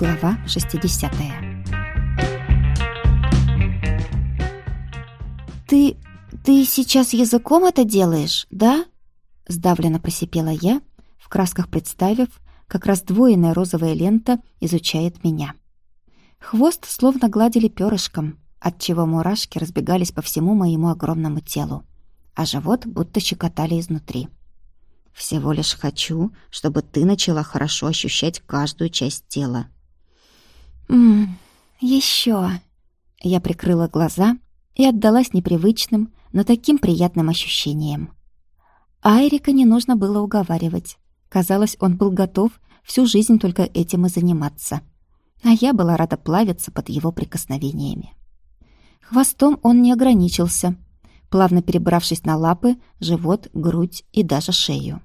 Глава 60 «Ты... ты сейчас языком это делаешь, да?» Сдавленно просипела я, в красках представив, как раздвоенная розовая лента изучает меня. Хвост словно гладили перышком, отчего мурашки разбегались по всему моему огромному телу, а живот будто щекотали изнутри. «Всего лишь хочу, чтобы ты начала хорошо ощущать каждую часть тела», «Ммм, еще!» Я прикрыла глаза и отдалась непривычным, но таким приятным ощущениям. Айрика не нужно было уговаривать. Казалось, он был готов всю жизнь только этим и заниматься. А я была рада плавиться под его прикосновениями. Хвостом он не ограничился, плавно перебравшись на лапы, живот, грудь и даже шею.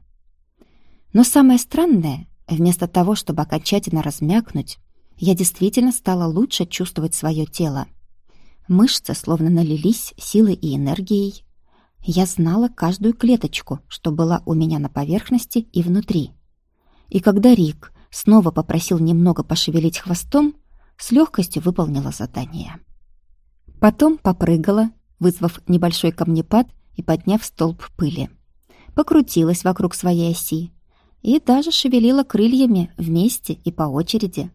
Но самое странное, вместо того, чтобы окончательно размякнуть, я действительно стала лучше чувствовать свое тело. Мышцы словно налились силой и энергией. Я знала каждую клеточку, что была у меня на поверхности и внутри. И когда Рик снова попросил немного пошевелить хвостом, с легкостью выполнила задание. Потом попрыгала, вызвав небольшой камнепад и подняв столб пыли. Покрутилась вокруг своей оси и даже шевелила крыльями вместе и по очереди —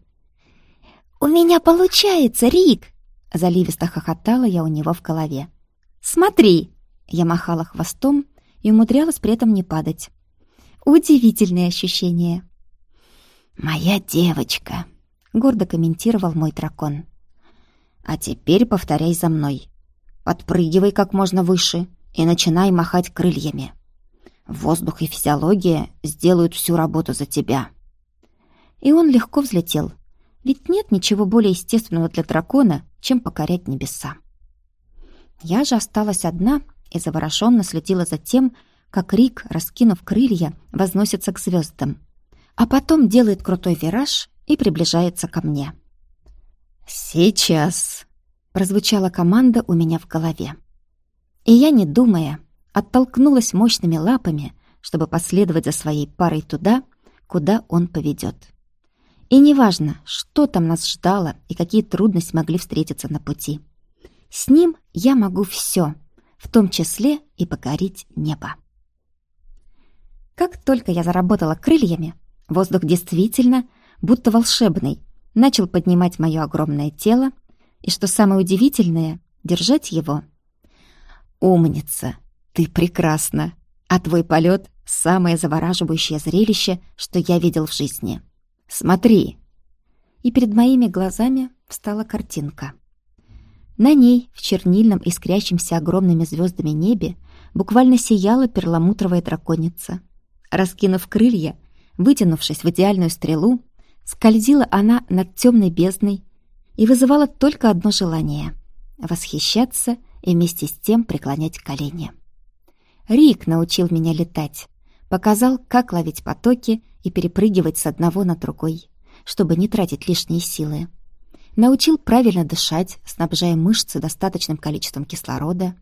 «У меня получается, Рик!» Заливисто хохотала я у него в голове. «Смотри!» Я махала хвостом и умудрялась при этом не падать. Удивительные ощущения. «Моя девочка!» — гордо комментировал мой дракон. «А теперь повторяй за мной. Подпрыгивай как можно выше и начинай махать крыльями. Воздух и физиология сделают всю работу за тебя». И он легко взлетел, ведь нет ничего более естественного для дракона, чем покорять небеса. Я же осталась одна и завороженно следила за тем, как Рик, раскинув крылья, возносится к звездам, а потом делает крутой вираж и приближается ко мне. «Сейчас!» — прозвучала команда у меня в голове. И я, не думая, оттолкнулась мощными лапами, чтобы последовать за своей парой туда, куда он поведет. И неважно, что там нас ждало и какие трудности могли встретиться на пути. С ним я могу все, в том числе и покорить небо. Как только я заработала крыльями, воздух действительно, будто волшебный, начал поднимать мое огромное тело, и, что самое удивительное, держать его. «Умница! Ты прекрасна! А твой полет — самое завораживающее зрелище, что я видел в жизни!» Смотри!» И перед моими глазами встала картинка. На ней, в чернильном искрящемся огромными звездами небе, буквально сияла перламутровая драконица. Раскинув крылья, вытянувшись в идеальную стрелу, скользила она над темной бездной и вызывала только одно желание — восхищаться и вместе с тем преклонять колени. Рик научил меня летать, показал, как ловить потоки и перепрыгивать с одного на другой, чтобы не тратить лишние силы. Научил правильно дышать, снабжая мышцы достаточным количеством кислорода.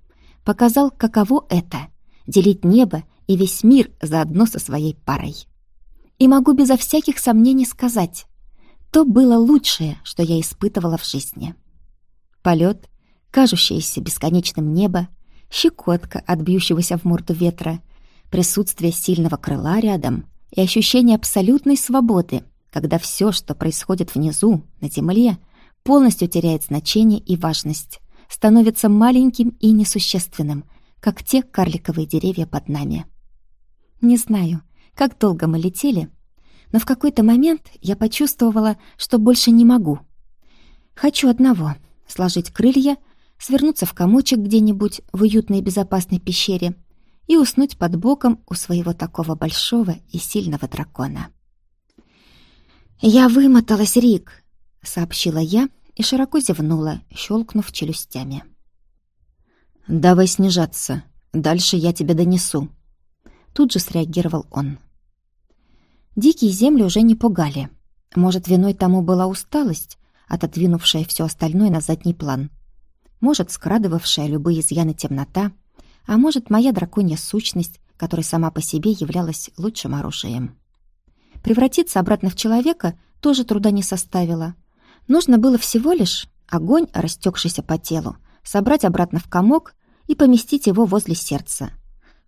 Показал, каково это — делить небо и весь мир заодно со своей парой. И могу безо всяких сомнений сказать, то было лучшее, что я испытывала в жизни. Полет, кажущееся бесконечным небо, щекотка от бьющегося в морду ветра, присутствие сильного крыла рядом — и ощущение абсолютной свободы, когда все, что происходит внизу, на земле, полностью теряет значение и важность, становится маленьким и несущественным, как те карликовые деревья под нами. Не знаю, как долго мы летели, но в какой-то момент я почувствовала, что больше не могу. Хочу одного — сложить крылья, свернуться в комочек где-нибудь в уютной безопасной пещере — и уснуть под боком у своего такого большого и сильного дракона. «Я вымоталась, Рик!» — сообщила я и широко зевнула, щелкнув челюстями. «Давай снижаться, дальше я тебя донесу», — тут же среагировал он. Дикие земли уже не пугали. Может, виной тому была усталость, отодвинувшая все остальное на задний план. Может, скрадывавшая любые изъяны темнота — а может, моя драконья сущность, которая сама по себе являлась лучшим оружием. Превратиться обратно в человека тоже труда не составило. Нужно было всего лишь огонь, растекшийся по телу, собрать обратно в комок и поместить его возле сердца,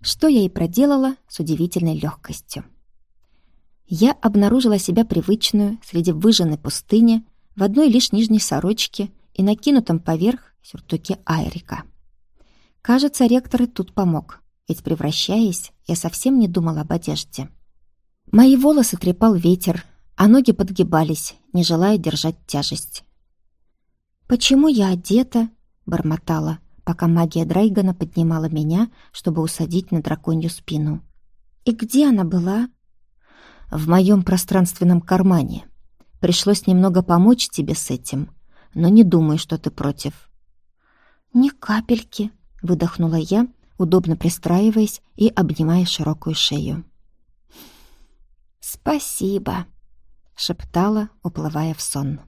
что я и проделала с удивительной легкостью. Я обнаружила себя привычную среди выжженной пустыни в одной лишь нижней сорочке и накинутом поверх сюртуке Айрика. Кажется, ректор и тут помог, ведь, превращаясь, я совсем не думала об одежде. Мои волосы трепал ветер, а ноги подгибались, не желая держать тяжесть. «Почему я одета?» — бормотала, пока магия Драйгана поднимала меня, чтобы усадить на драконью спину. «И где она была?» «В моем пространственном кармане. Пришлось немного помочь тебе с этим, но не думай, что ты против». «Ни капельки», — выдохнула я, удобно пристраиваясь и обнимая широкую шею. «Спасибо», — шептала, уплывая в сон.